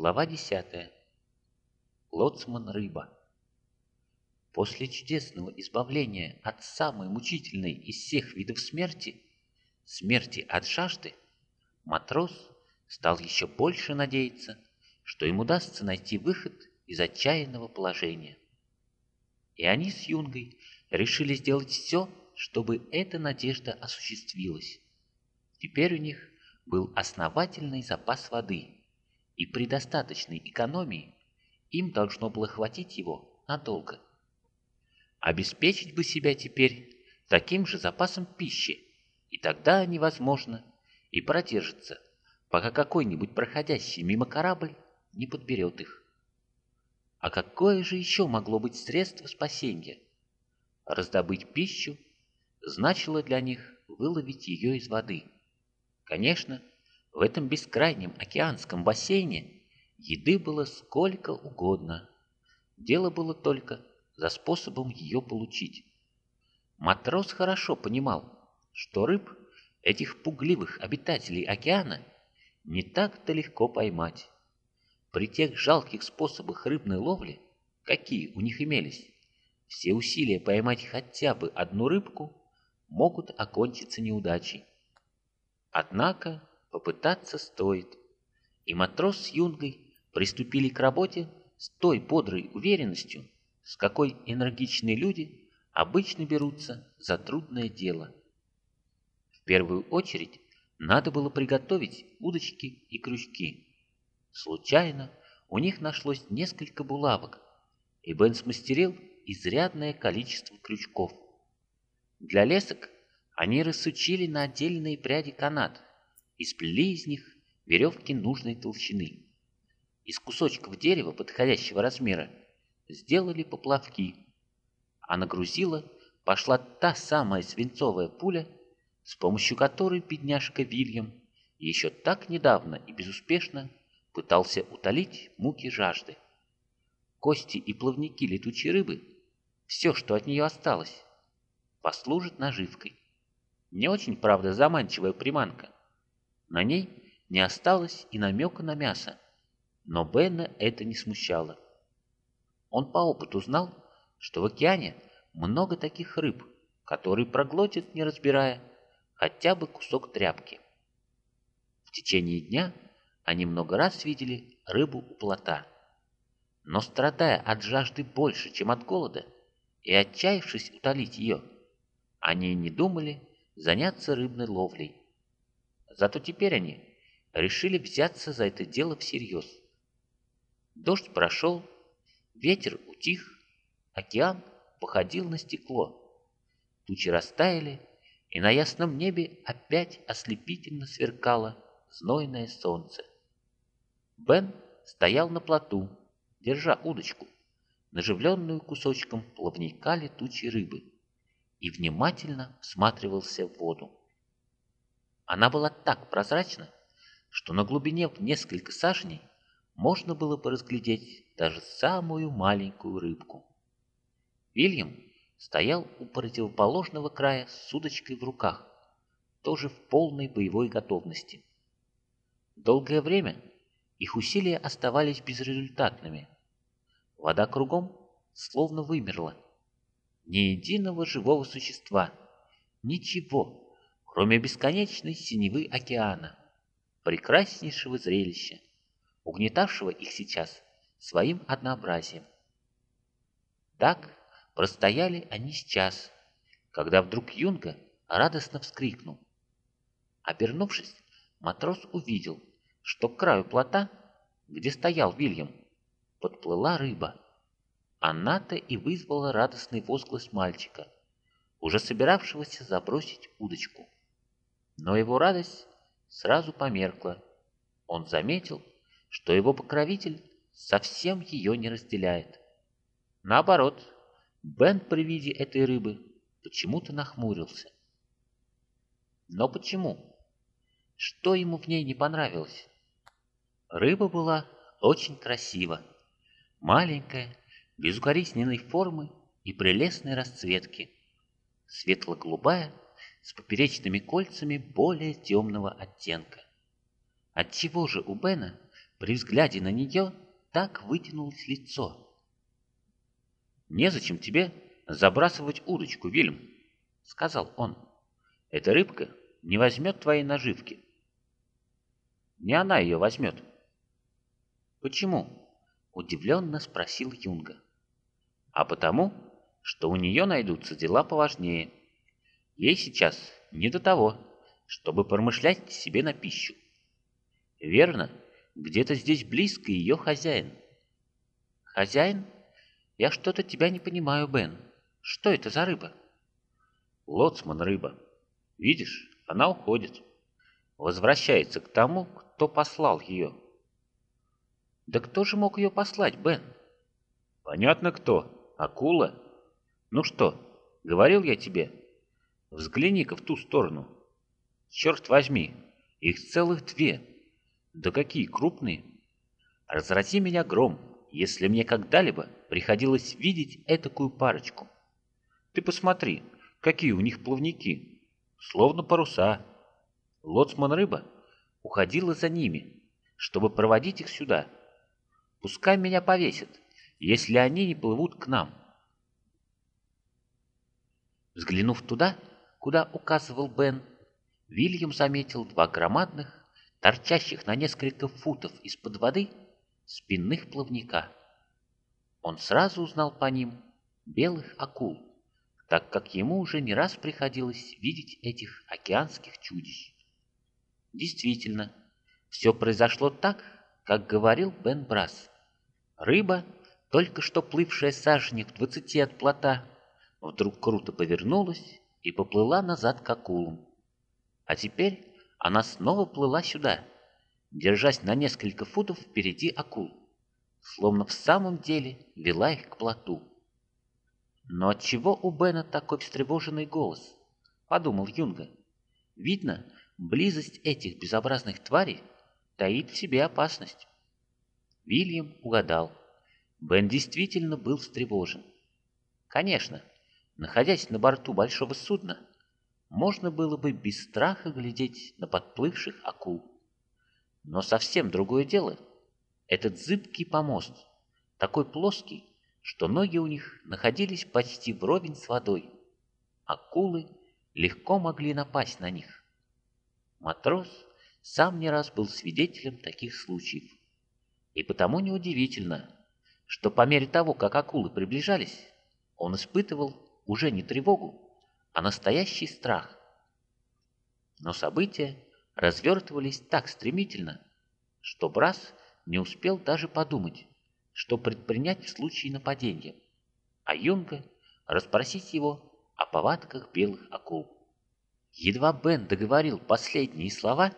Глава 10. Лоцман рыба. После чудесного избавления от самой мучительной из всех видов смерти, смерти от жажды, матрос стал еще больше надеяться, что им удастся найти выход из отчаянного положения. И они с Юнгой решили сделать все, чтобы эта надежда осуществилась. Теперь у них был основательный запас воды – и при достаточной экономии им должно было хватить его надолго. Обеспечить бы себя теперь таким же запасом пищи, и тогда они, возможно, и продержатся, пока какой-нибудь проходящий мимо корабль не подберет их. А какое же еще могло быть средство спасения? Раздобыть пищу значило для них выловить ее из воды. Конечно, в этом бескрайнем океанском бассейне еды было сколько угодно. Дело было только за способом ее получить. Матрос хорошо понимал, что рыб, этих пугливых обитателей океана, не так-то легко поймать. При тех жалких способах рыбной ловли, какие у них имелись, все усилия поймать хотя бы одну рыбку могут окончиться неудачей. Однако попытаться стоит. И матрос с юнгой приступили к работе с той бодрой уверенностью, с какой энергичные люди обычно берутся за трудное дело. В первую очередь надо было приготовить удочки и крючки. Случайно у них нашлось несколько булавок, и Бен смастерил изрядное количество крючков. Для лесок они рассучили на отдельные пряди канат, и из них веревки нужной толщины. Из кусочков дерева подходящего размера сделали поплавки, а на грузило пошла та самая свинцовая пуля, с помощью которой бедняжка Вильям еще так недавно и безуспешно пытался утолить муки жажды. Кости и плавники летучей рыбы, все, что от нее осталось, послужит наживкой. Не очень, правда, заманчивая приманка, на ней не осталось и намека на мясо, но Бена это не смущало. Он по опыту знал, что в океане много таких рыб, которые проглотят, не разбирая, хотя бы кусок тряпки. В течение дня они много раз видели рыбу у плота. Но страдая от жажды больше, чем от голода, и отчаявшись утолить ее, они не думали заняться рыбной ловлей. Зато теперь они решили взяться за это дело всерьез. Дождь прошел, ветер утих, океан походил на стекло. Тучи растаяли, и на ясном небе опять ослепительно сверкало знойное солнце. Бен стоял на плоту, держа удочку, наживленную кусочком плавника летучей рыбы, и внимательно всматривался в воду. Она была так прозрачна, что на глубине в несколько саженей можно было бы разглядеть даже самую маленькую рыбку. Вильям стоял у противоположного края с удочкой в руках, тоже в полной боевой готовности. Долгое время их усилия оставались безрезультатными. Вода кругом словно вымерла. Ни единого живого существа, ничего, кроме бесконечной синевы океана, прекраснейшего зрелища, угнетавшего их сейчас своим однообразием. Так простояли они сейчас, когда вдруг Юнга радостно вскрикнул. Обернувшись, матрос увидел, что к краю плота, где стоял Вильям, подплыла рыба. Она-то и вызвала радостный возглас мальчика, уже собиравшегося забросить удочку. Но его радость сразу померкла. Он заметил, что его покровитель совсем ее не разделяет. Наоборот, Бен при виде этой рыбы почему-то нахмурился. Но почему? Что ему в ней не понравилось? Рыба была очень красива, маленькая, безукоризненной формы и прелестной расцветки, светло-голубая, с поперечными кольцами более темного оттенка. Отчего же у Бена при взгляде на нее так вытянулось лицо. «Незачем тебе забрасывать удочку, Вильм», — сказал он. «Эта рыбка не возьмет твоей наживки». «Не она ее возьмет». «Почему?» — удивленно спросил Юнга. «А потому, что у нее найдутся дела поважнее. Ей сейчас не до того, чтобы промышлять себе на пищу. Верно, где-то здесь близко ее хозяин. Хозяин? Я что-то тебя не понимаю, Бен. Что это за рыба? Лоцман рыба. Видишь, она уходит. Возвращается к тому, кто послал ее. Да кто же мог ее послать, Бен? Понятно кто. Акула. Ну что, говорил я тебе? Взгляни-ка в ту сторону. Черт возьми, их целых две. Да какие крупные! Разрази меня гром, если мне когда-либо приходилось видеть этакую парочку. Ты посмотри, какие у них плавники, словно паруса. Лоцман-рыба уходила за ними, чтобы проводить их сюда. Пускай меня повесят, если они не плывут к нам. Взглянув туда, куда указывал Бен, Вильям заметил два громадных торчащих на несколько футов из-под воды спинных плавника. Он сразу узнал по ним белых акул, так как ему уже не раз приходилось видеть этих океанских чудищ. Действительно, все произошло так, как говорил Бен Брас. Рыба, только что плывшая саженек в двадцати от плота, вдруг круто повернулась и поплыла назад к акулам. А теперь она снова плыла сюда, держась на несколько футов впереди акул, словно в самом деле вела их к плоту. Но отчего у Бена такой встревоженный голос? Подумал Юнга. Видно, близость этих безобразных тварей таит в себе опасность. Вильям угадал. Бен действительно был встревожен. Конечно, находясь на борту большого судна, можно было бы без страха глядеть на подплывших акул. Но совсем другое дело. Этот зыбкий помост, такой плоский, что ноги у них находились почти вровень с водой. Акулы легко могли напасть на них. Матрос сам не раз был свидетелем таких случаев. И потому неудивительно, что по мере того, как акулы приближались, он испытывал уже не тревогу, а настоящий страх. Но события развертывались так стремительно, что Брас не успел даже подумать, что предпринять в случае нападения, а Юнга расспросить его о повадках белых акул. Едва Бен договорил последние слова,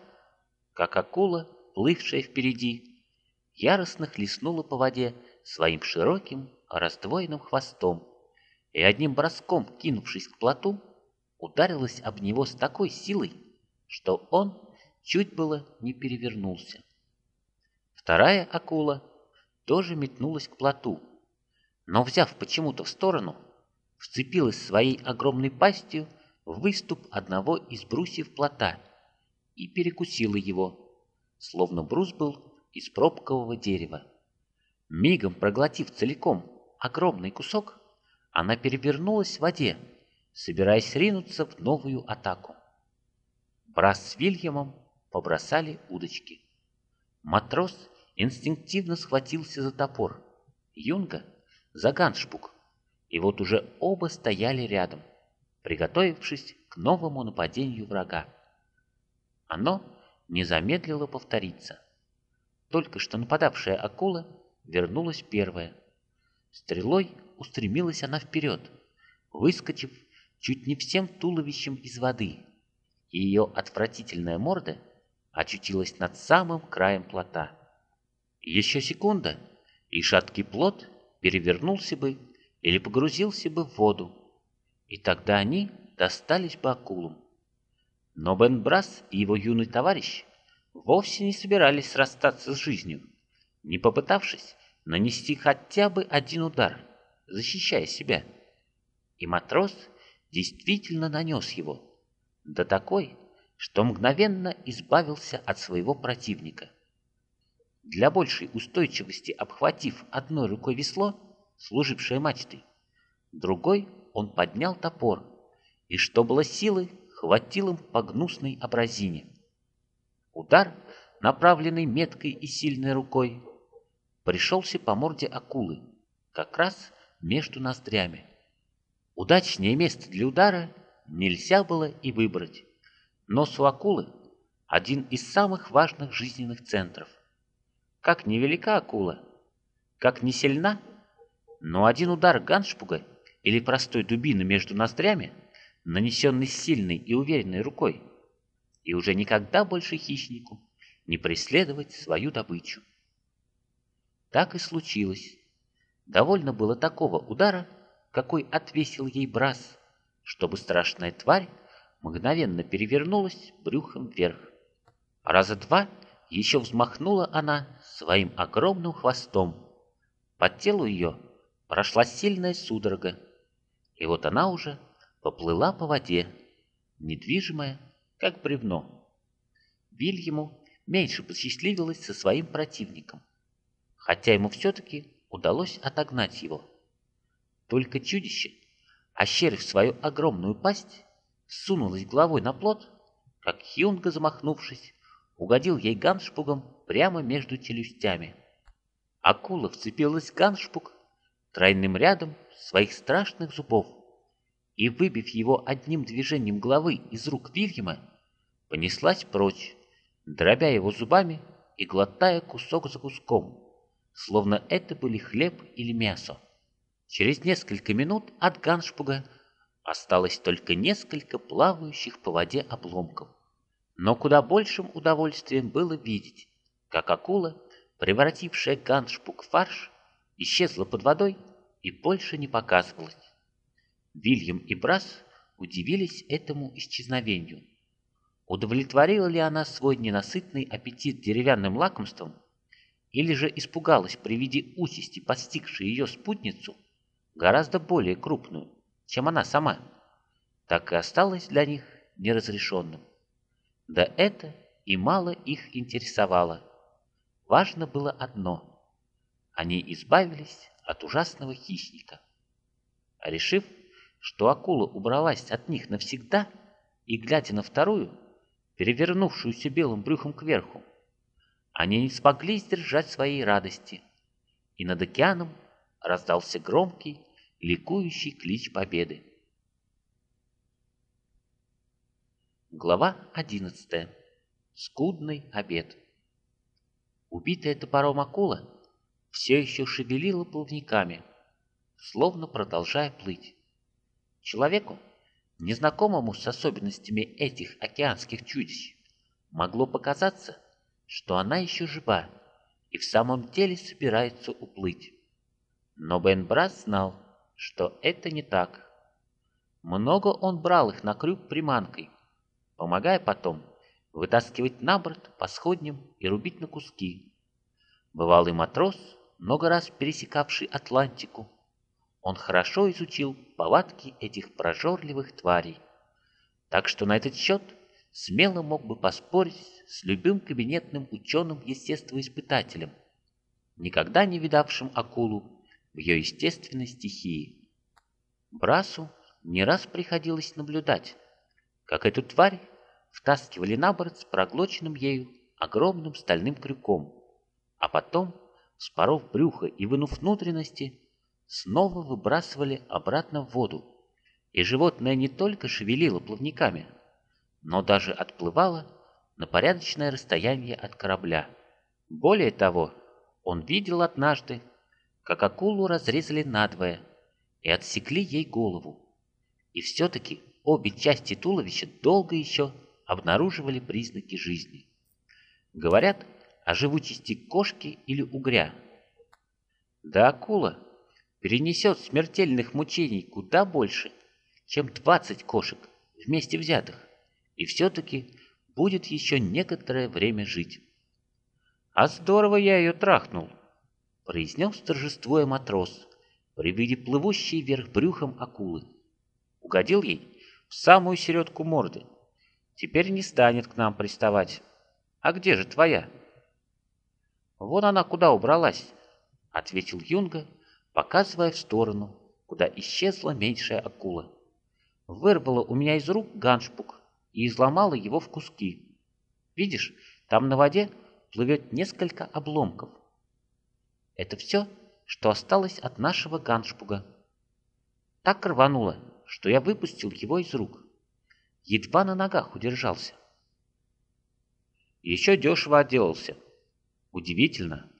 как акула, плывшая впереди, яростно хлестнула по воде своим широким раздвоенным хвостом и одним броском, кинувшись к плоту, ударилась об него с такой силой, что он чуть было не перевернулся. Вторая акула тоже метнулась к плоту, но, взяв почему-то в сторону, вцепилась своей огромной пастью в выступ одного из брусьев плота и перекусила его, словно брус был из пробкового дерева. Мигом проглотив целиком огромный кусок, она перевернулась в воде собираясь ринуться в новую атаку. Брас с Вильямом побросали удочки. Матрос инстинктивно схватился за топор, Юнга — за ганшпук, и вот уже оба стояли рядом, приготовившись к новому нападению врага. Оно не замедлило повториться. Только что нападавшая акула вернулась первая. Стрелой устремилась она вперед, выскочив чуть не всем туловищем из воды, и ее отвратительная морда очутилась над самым краем плота. Еще секунда, и шаткий плот перевернулся бы или погрузился бы в воду, и тогда они достались бы акулам. Но Бен Брас и его юный товарищ вовсе не собирались расстаться с жизнью, не попытавшись нанести хотя бы один удар, защищая себя. И матрос действительно нанес его, да такой, что мгновенно избавился от своего противника. для большей устойчивости обхватив одной рукой весло, служившее мачтой, другой он поднял топор, и что было силы, хватил им по гнусной образине. Удар, направленный меткой и сильной рукой, пришелся по морде акулы, как раз между ноздрями. Удачнее место для удара нельзя было и выбрать. Нос у акулы – один из самых важных жизненных центров. Как невелика акула, как не сильна, но один удар ганшпуга или простой дубины между ноздрями, нанесенный сильной и уверенной рукой, и уже никогда больше хищнику не преследовать свою добычу. Так и случилось. Довольно было такого удара, какой отвесил ей брас, чтобы страшная тварь мгновенно перевернулась брюхом вверх. Раза два еще взмахнула она своим огромным хвостом. По телу ее прошла сильная судорога, и вот она уже поплыла по воде, недвижимая, как бревно. Вильяму меньше посчастливилось со своим противником, хотя ему все-таки удалось отогнать его. Только чудище, ощерив свою огромную пасть, сунулось головой на плот, как Хьюнга, замахнувшись, угодил ей ганшпугом прямо между челюстями. Акула вцепилась в ганшпуг тройным рядом своих страшных зубов и, выбив его одним движением головы из рук Вильяма, понеслась прочь, дробя его зубами и глотая кусок за куском, словно это были хлеб или мясо. Через несколько минут от Ганшпуга осталось только несколько плавающих по воде обломков. Но куда большим удовольствием было видеть, как акула, превратившая Ганшпуг в фарш, исчезла под водой и больше не показывалась. Вильям и Брас удивились этому исчезновению. Удовлетворила ли она свой ненасытный аппетит деревянным лакомством, или же испугалась при виде участи, постигшей ее спутницу, гораздо более крупную, чем она сама, так и осталось для них неразрешенным. Да это и мало их интересовало. Важно было одно – они избавились от ужасного хищника. А решив, что акула убралась от них навсегда, и глядя на вторую, перевернувшуюся белым брюхом кверху, они не смогли сдержать своей радости, и над океаном раздался громкий, ликующий клич победы. Глава 11. Скудный обед. Убитая топором акула все еще шевелила плавниками, словно продолжая плыть. Человеку, незнакомому с особенностями этих океанских чудищ, могло показаться, что она еще жива и в самом деле собирается уплыть. Но Бен Брас знал, что это не так. Много он брал их на крюк приманкой, помогая потом вытаскивать на борт по сходням и рубить на куски. Бывалый матрос, много раз пересекавший Атлантику, он хорошо изучил повадки этих прожорливых тварей, так что на этот счет смело мог бы поспорить с любым кабинетным ученым-естествоиспытателем, никогда не видавшим акулу в ее естественной стихии. Брасу не раз приходилось наблюдать, как эту тварь втаскивали на борт с проглоченным ею огромным стальным крюком, а потом, споров брюхо и вынув внутренности, снова выбрасывали обратно в воду, и животное не только шевелило плавниками, но даже отплывало на порядочное расстояние от корабля. Более того, он видел однажды, как акулу разрезали надвое и отсекли ей голову. И все-таки обе части туловища долго еще обнаруживали признаки жизни. Говорят о живучести кошки или угря. Да акула перенесет смертельных мучений куда больше, чем 20 кошек вместе взятых, и все-таки будет еще некоторое время жить. А здорово я ее трахнул произнес торжествуя матрос при виде плывущей вверх брюхом акулы. Угодил ей в самую середку морды. Теперь не станет к нам приставать. А где же твоя? «Вон она куда убралась», — ответил Юнга, показывая в сторону, куда исчезла меньшая акула. Вырвала у меня из рук ганшпук и изломала его в куски. Видишь, там на воде плывет несколько обломков. Это все, что осталось от нашего ганшпуга. Так рвануло, что я выпустил его из рук. Едва на ногах удержался. Еще дешево отделался. Удивительно,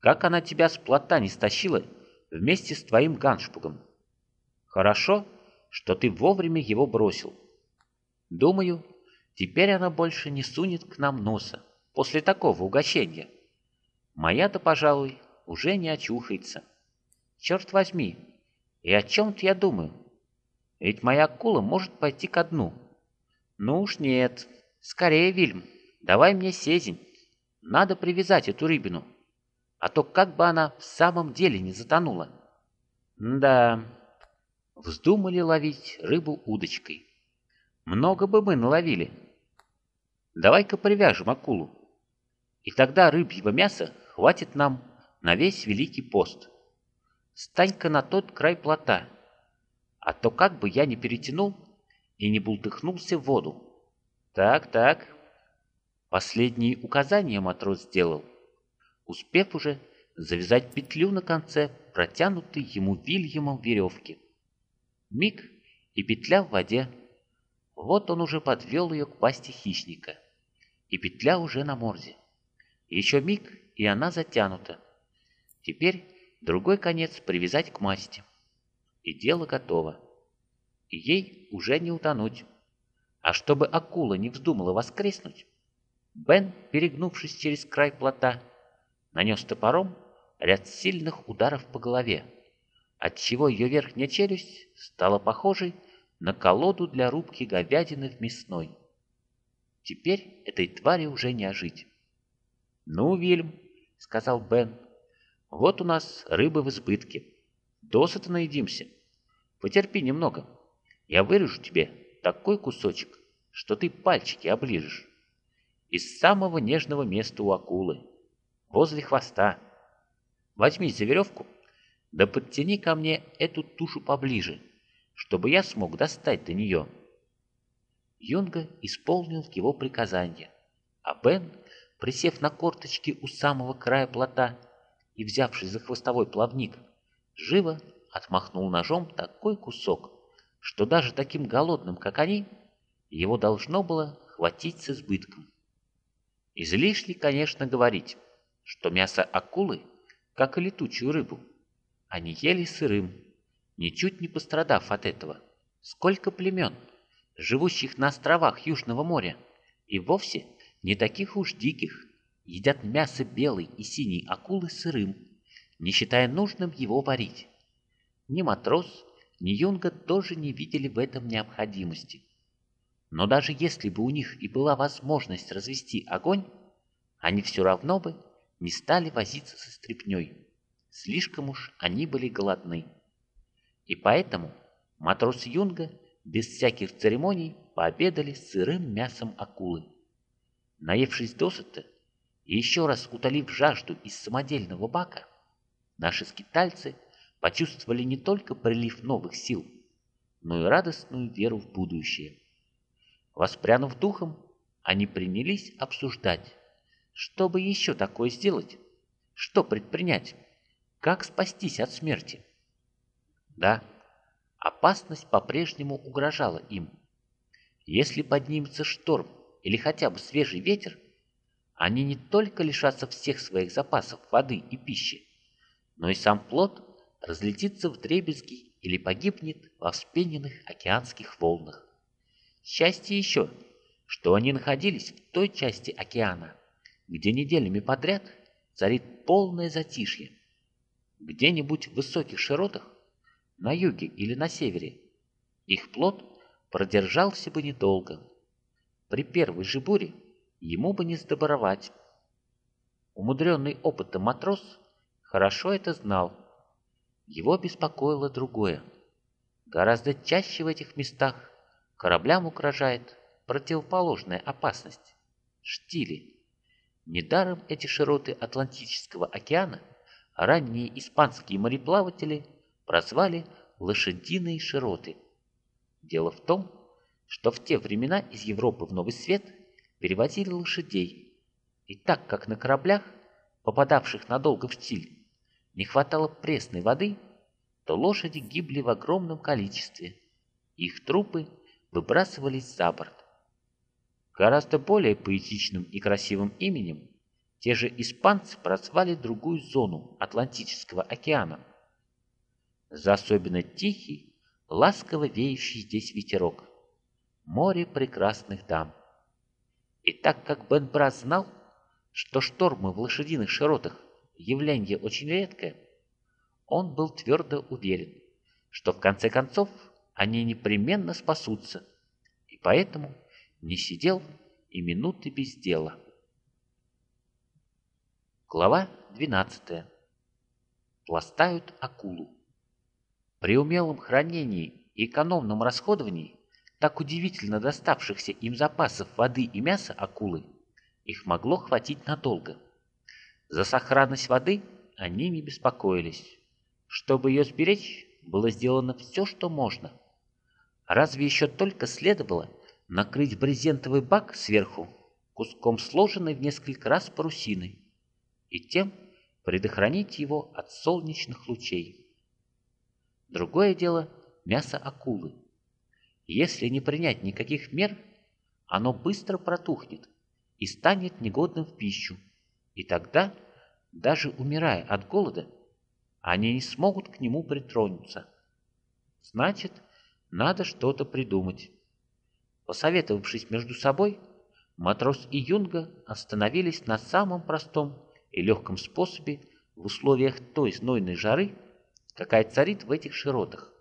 как она тебя с плота не стащила вместе с твоим ганшпугом. Хорошо, что ты вовремя его бросил. Думаю, теперь она больше не сунет к нам носа после такого угощения. Моя-то, пожалуй, уже не очухается. Черт возьми, и о чем-то я думаю. Ведь моя акула может пойти ко дну. Ну уж нет. Скорее, Вильм, давай мне сезень. Надо привязать эту рыбину. А то как бы она в самом деле не затонула. да, вздумали ловить рыбу удочкой. Много бы мы наловили. Давай-ка привяжем акулу. И тогда рыбьего мяса хватит нам на весь Великий пост. Стань-ка на тот край плота, а то как бы я не перетянул и не бултыхнулся в воду. Так, так. Последние указания матрос сделал, успев уже завязать петлю на конце протянутой ему Вильямом веревки. Миг, и петля в воде. Вот он уже подвел ее к пасти хищника. И петля уже на морде. Еще миг, и она затянута. Теперь другой конец привязать к масти. И дело готово. И ей уже не утонуть. А чтобы акула не вздумала воскреснуть, Бен, перегнувшись через край плота, нанес топором ряд сильных ударов по голове, отчего ее верхняя челюсть стала похожей на колоду для рубки говядины в мясной. Теперь этой твари уже не ожить. «Ну, Вильм», — сказал Бен, — вот у нас рыбы в избытке. Досыта наедимся. Потерпи немного. Я вырежу тебе такой кусочек, что ты пальчики оближешь. Из самого нежного места у акулы. Возле хвоста. Возьми за веревку, да подтяни ко мне эту тушу поближе, чтобы я смог достать до нее. Юнга исполнил его приказание, а Бен, присев на корточки у самого края плота, и, взявшись за хвостовой плавник, живо отмахнул ножом такой кусок, что даже таким голодным, как они, его должно было хватить с избытком. Излишне, конечно, говорить, что мясо акулы, как и летучую рыбу, они ели сырым, ничуть не пострадав от этого. Сколько племен, живущих на островах Южного моря, и вовсе не таких уж диких, едят мясо белой и синей акулы сырым, не считая нужным его варить. Ни матрос, ни юнга тоже не видели в этом необходимости. Но даже если бы у них и была возможность развести огонь, они все равно бы не стали возиться со стряпней. Слишком уж они были голодны. И поэтому матрос Юнга без всяких церемоний пообедали сырым мясом акулы. Наевшись досыта, и еще раз утолив жажду из самодельного бака, наши скитальцы почувствовали не только прилив новых сил, но и радостную веру в будущее. Воспрянув духом, они принялись обсуждать, что бы еще такое сделать, что предпринять, как спастись от смерти. Да, опасность по-прежнему угрожала им. Если поднимется шторм или хотя бы свежий ветер, они не только лишатся всех своих запасов воды и пищи, но и сам плод разлетится в дребезги или погибнет во вспененных океанских волнах. Счастье еще, что они находились в той части океана, где неделями подряд царит полное затишье. Где-нибудь в высоких широтах, на юге или на севере, их плод продержался бы недолго. При первой же буре ему бы не сдобровать. Умудренный опытом матрос хорошо это знал. Его беспокоило другое. Гораздо чаще в этих местах кораблям угрожает противоположная опасность – штили. Недаром эти широты Атлантического океана ранние испанские мореплаватели прозвали «лошадиные широты». Дело в том, что в те времена из Европы в Новый Свет перевозили лошадей, и так как на кораблях, попадавших надолго в стиль, не хватало пресной воды, то лошади гибли в огромном количестве, их трупы выбрасывались за борт. Гораздо более поэтичным и красивым именем те же испанцы прозвали другую зону Атлантического океана. За особенно тихий, ласково веющий здесь ветерок. Море прекрасных дам. И так как Бен Брас знал, что штормы в лошадиных широтах явление очень редкое, он был твердо уверен, что в конце концов они непременно спасутся, и поэтому не сидел и минуты без дела. Глава 12. Пластают акулу. При умелом хранении и экономном расходовании так удивительно доставшихся им запасов воды и мяса акулы, их могло хватить надолго. За сохранность воды они не беспокоились. Чтобы ее сберечь, было сделано все, что можно. Разве еще только следовало накрыть брезентовый бак сверху куском сложенной в несколько раз парусины и тем предохранить его от солнечных лучей. Другое дело – мясо акулы. Если не принять никаких мер, оно быстро протухнет и станет негодным в пищу, и тогда, даже умирая от голода, они не смогут к нему притронуться. Значит, надо что-то придумать. Посоветовавшись между собой, матрос и Юнга остановились на самом простом и легком способе в условиях той знойной жары, какая царит в этих широтах.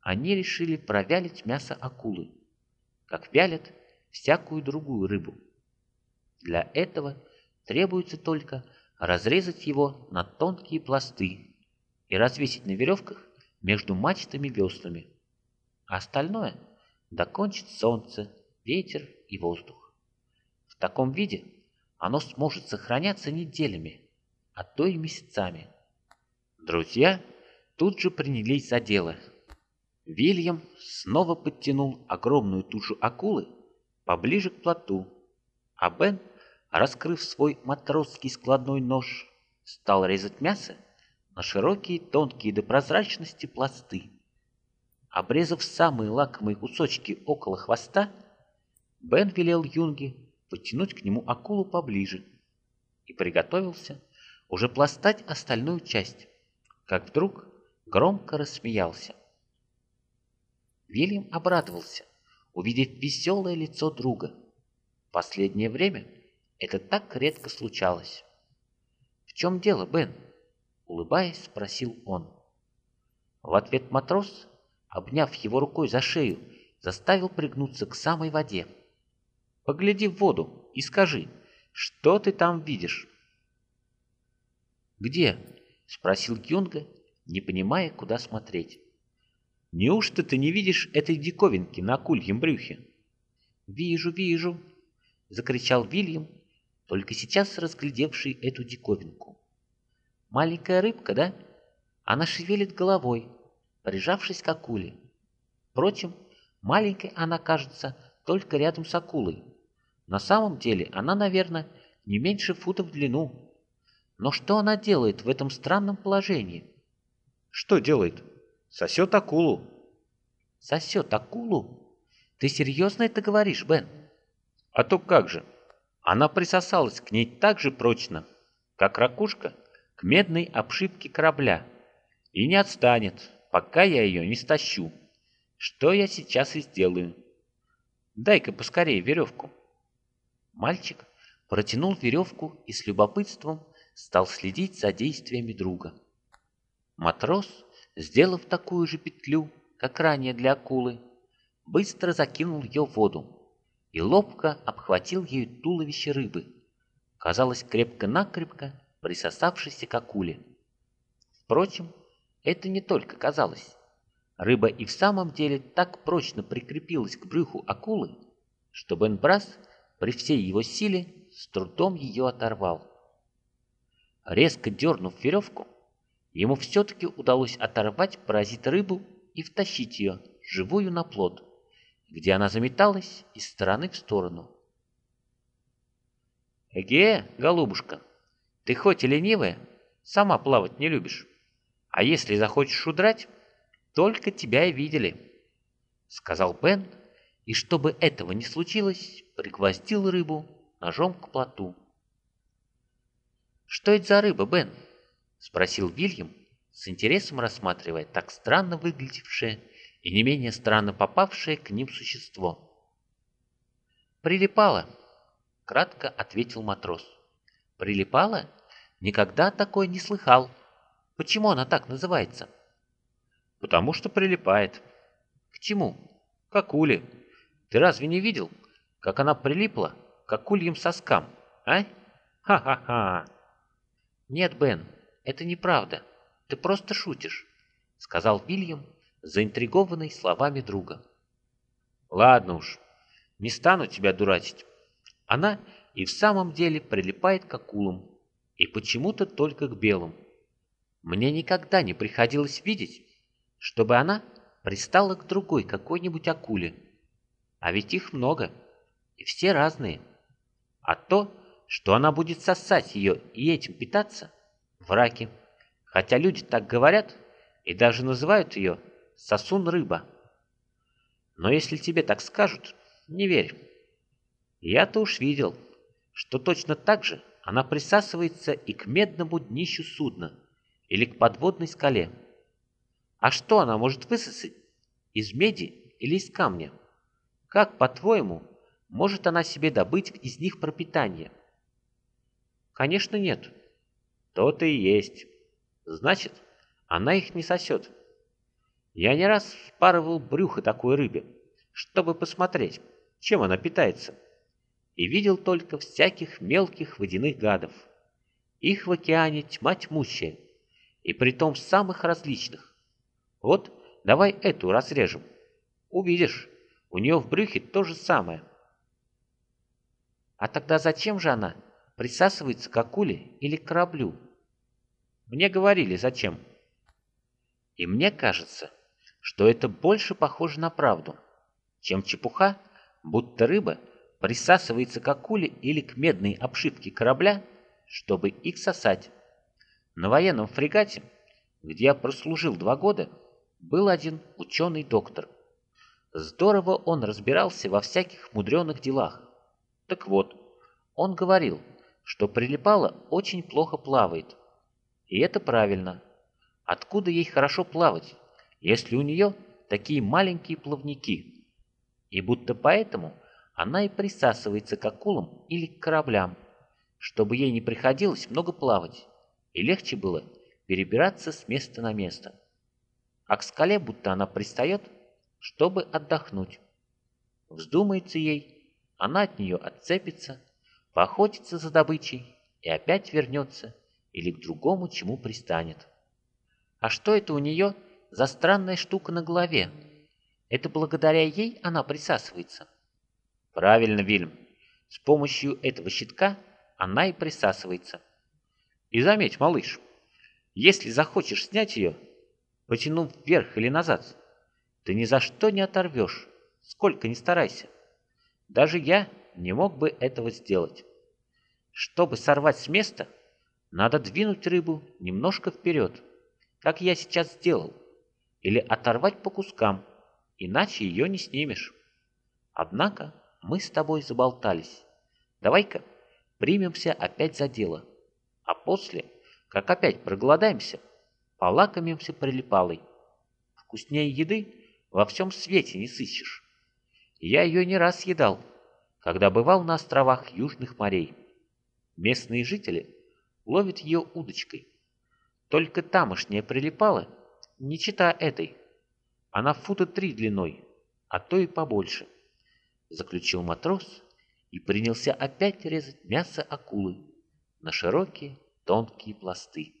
Они решили провялить мясо акулы, как вялят всякую другую рыбу. Для этого требуется только разрезать его на тонкие пласты и развесить на веревках между мачтами веслами. А остальное – докончит солнце, ветер и воздух. В таком виде оно сможет сохраняться неделями, а то и месяцами. Друзья тут же принялись за дело. Вильям снова подтянул огромную тушу акулы поближе к плоту, а Бен, раскрыв свой матросский складной нож, стал резать мясо на широкие, тонкие до прозрачности пласты. Обрезав самые лакомые кусочки около хвоста, Бен велел Юнге подтянуть к нему акулу поближе и приготовился уже пластать остальную часть, как вдруг громко рассмеялся. Вильям обрадовался, увидев веселое лицо друга. В последнее время это так редко случалось. «В чем дело, Бен?» — улыбаясь, спросил он. В ответ матрос обняв его рукой за шею, заставил пригнуться к самой воде. «Погляди в воду и скажи, что ты там видишь?» «Где?» — спросил Юнга, не понимая, куда смотреть. «Неужто ты не видишь этой диковинки на акульем брюхе?» «Вижу, вижу!» — закричал Вильям, только сейчас разглядевший эту диковинку. «Маленькая рыбка, да? Она шевелит головой, прижавшись к акуле. Впрочем, маленькой она кажется только рядом с акулой. На самом деле она, наверное, не меньше фута в длину. Но что она делает в этом странном положении? Что делает? Сосет акулу. Сосет акулу? Ты серьезно это говоришь, Бен? А то как же. Она присосалась к ней так же прочно, как ракушка к медной обшивке корабля, и не отстанет, пока я ее не стащу. Что я сейчас и сделаю. Дай-ка поскорее веревку. Мальчик протянул веревку и с любопытством стал следить за действиями друга. Матрос, сделав такую же петлю, как ранее для акулы, быстро закинул ее в воду и ловко обхватил ею туловище рыбы, казалось крепко-накрепко присосавшейся к акуле. Впрочем, это не только казалось. Рыба и в самом деле так прочно прикрепилась к брюху акулы, что Бен Брас при всей его силе с трудом ее оторвал. Резко дернув веревку, ему все-таки удалось оторвать паразит рыбу и втащить ее, живую, на плот, где она заметалась из стороны в сторону. «Эге, голубушка, ты хоть и ленивая, сама плавать не любишь, а если захочешь удрать, только тебя и видели», — сказал Бен, и чтобы этого не случилось, пригвоздил рыбу ножом к плоту. «Что это за рыба, Бен?» — спросил Вильям, с интересом рассматривая так странно выглядевшее и не менее странно попавшее к ним существо. «Прилипала», — кратко ответил матрос. «Прилипала? Никогда такое не слыхал. Почему она так называется?» «Потому что прилипает». «К чему?» «К акуле. Ты разве не видел, как она прилипла к акульим соскам, а? Ха-ха-ха!» «Нет, Бен, это неправда. Ты просто шутишь», — сказал Вильям, заинтригованный словами друга. «Ладно уж, не стану тебя дурачить. Она и в самом деле прилипает к акулам, и почему-то только к белым. Мне никогда не приходилось видеть, чтобы она пристала к другой какой-нибудь акуле. А ведь их много, и все разные. А то, что она будет сосать ее и этим питаться – враки. Хотя люди так говорят и даже называют ее сосун-рыба. Но если тебе так скажут, не верь. Я-то уж видел, что точно так же она присасывается и к медному днищу судна или к подводной скале. А что она может высосать? Из меди или из камня? Как, по-твоему, может она себе добыть из них пропитание? Конечно, нет. То-то и есть. Значит, она их не сосет. Я не раз впарывал брюхо такой рыбе, чтобы посмотреть, чем она питается, и видел только всяких мелких водяных гадов. Их в океане тьма тьмущая, и притом самых различных. Вот, давай эту разрежем. Увидишь, у нее в брюхе то же самое. А тогда зачем же она присасывается к акуле или к кораблю. Мне говорили, зачем. И мне кажется, что это больше похоже на правду, чем чепуха, будто рыба присасывается к акуле или к медной обшивке корабля, чтобы их сосать. На военном фрегате, где я прослужил два года, был один ученый-доктор. Здорово он разбирался во всяких мудреных делах. Так вот, он говорил, что прилипала очень плохо плавает. И это правильно. Откуда ей хорошо плавать, если у нее такие маленькие плавники? И будто поэтому она и присасывается к акулам или к кораблям, чтобы ей не приходилось много плавать, и легче было перебираться с места на место. А к скале будто она пристает, чтобы отдохнуть. Вздумается ей, она от нее отцепится поохотится за добычей и опять вернется или к другому чему пристанет. А что это у нее за странная штука на голове? Это благодаря ей она присасывается? Правильно, Вильм. С помощью этого щитка она и присасывается. И заметь, малыш, если захочешь снять ее, потянув вверх или назад, ты ни за что не оторвешь, сколько ни старайся. Даже я не мог бы этого сделать. Чтобы сорвать с места, надо двинуть рыбу немножко вперед, как я сейчас сделал, или оторвать по кускам, иначе ее не снимешь. Однако мы с тобой заболтались. Давай-ка примемся опять за дело, а после, как опять проголодаемся, полакомимся прилипалой. Вкуснее еды во всем свете не сыщешь. Я ее не раз съедал, когда бывал на островах Южных морей. Местные жители ловят ее удочкой. Только тамошняя прилипала, не чита этой. Она фута три длиной, а то и побольше. Заключил матрос и принялся опять резать мясо акулы на широкие тонкие пласты.